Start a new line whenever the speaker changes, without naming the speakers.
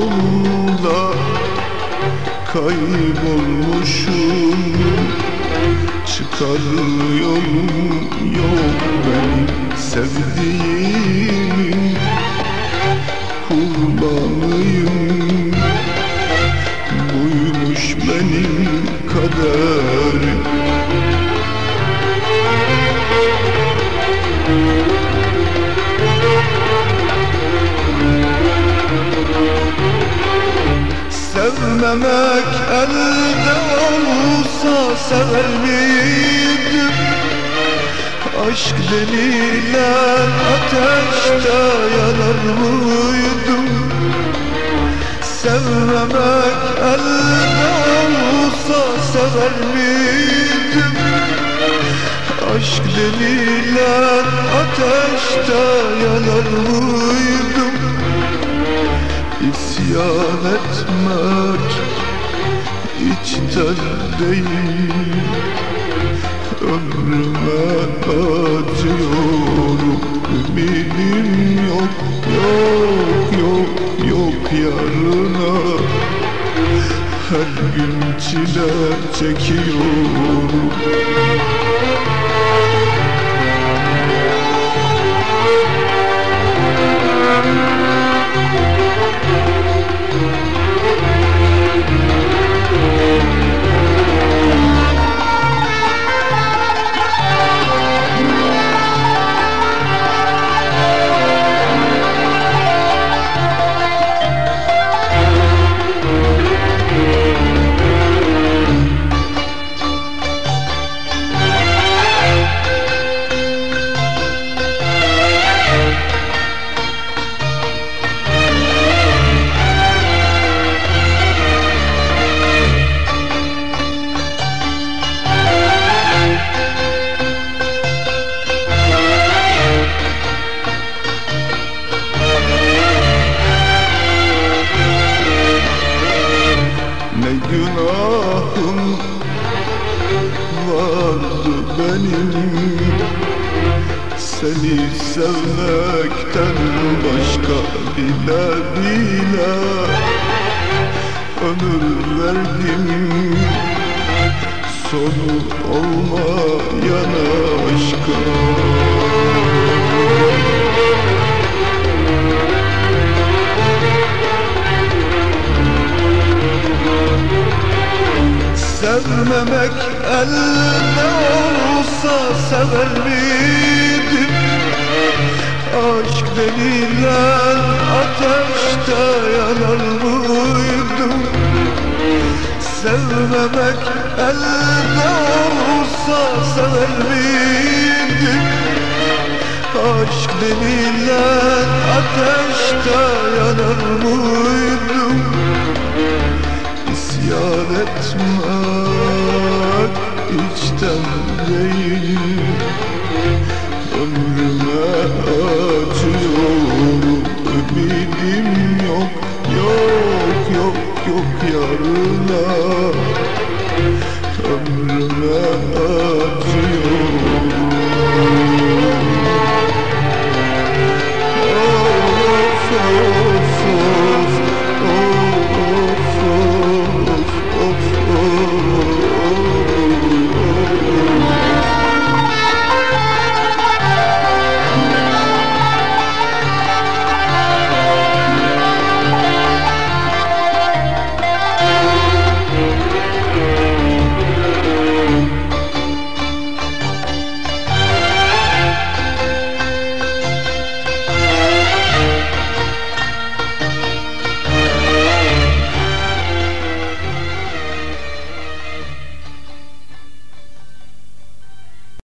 yolunda kaybolmuşum. Çıkar yolum yok benim sevdiğimin Sevmemek elde olsa sever miydim? Aşk denilen ateşte yanar mıydım? Sevmemek elde olsa sever miydim? Aşk denilen ateşte yanar mıydım? İsyan etmek içten değil. Ömrüme acıyorum Ümidim yok, yok, yok, yok yarına. Her gün çile çekiyorum benim. Seni sevmekten başka bile bile Ömür verdim. Sonu olmayan aşka sever miydim? Aşk denilen ateşte yanar mıydım? Sevmemek elde olsa sever miydim? Aşk denilen ateşte yanar mıydım? İsyan etmek Oh.